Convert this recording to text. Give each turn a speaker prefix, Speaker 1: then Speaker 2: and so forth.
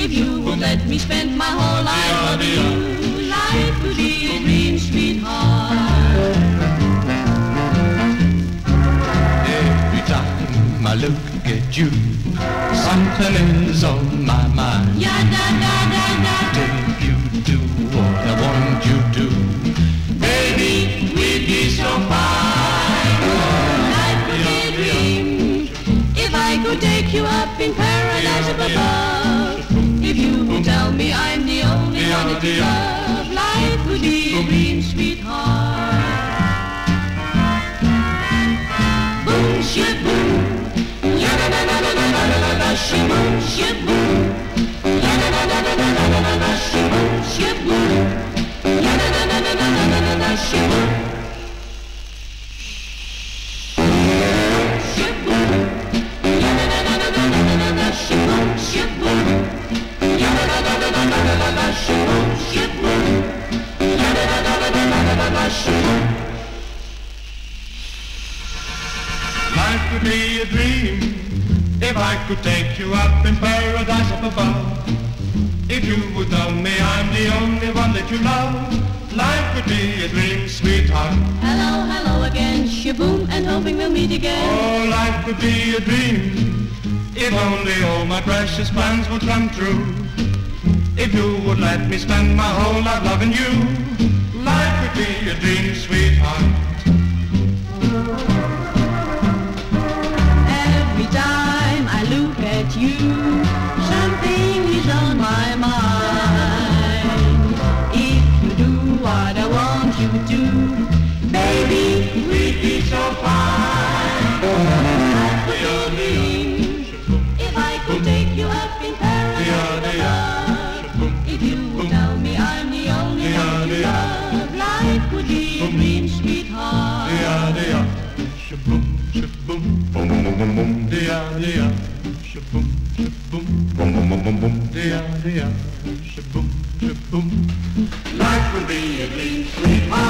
Speaker 1: If you would let me spend my whole life loving you, life could be a dream, sweetheart.
Speaker 2: Every time I look at you, something is on my mind.
Speaker 1: Ya da da da da.
Speaker 2: If you do what I want you to, baby, we'd be so fine.
Speaker 1: Life would be a dream if I could take you up in paradise Life
Speaker 2: could be a dream if I could take you up in paradise up above. If you would tell me I'm the only one that you love, life could be a dream, sweetheart.
Speaker 1: Hello, hello again, shaboom, and hoping we'll meet again.
Speaker 2: Oh, life could be a dream if only all my precious plans would come true. If you would let me spend my whole life loving you, life could be a dream, sweetheart.
Speaker 1: You,
Speaker 2: boom, boom, boom, boom, boom boom boom shaboom. Life will be a dream.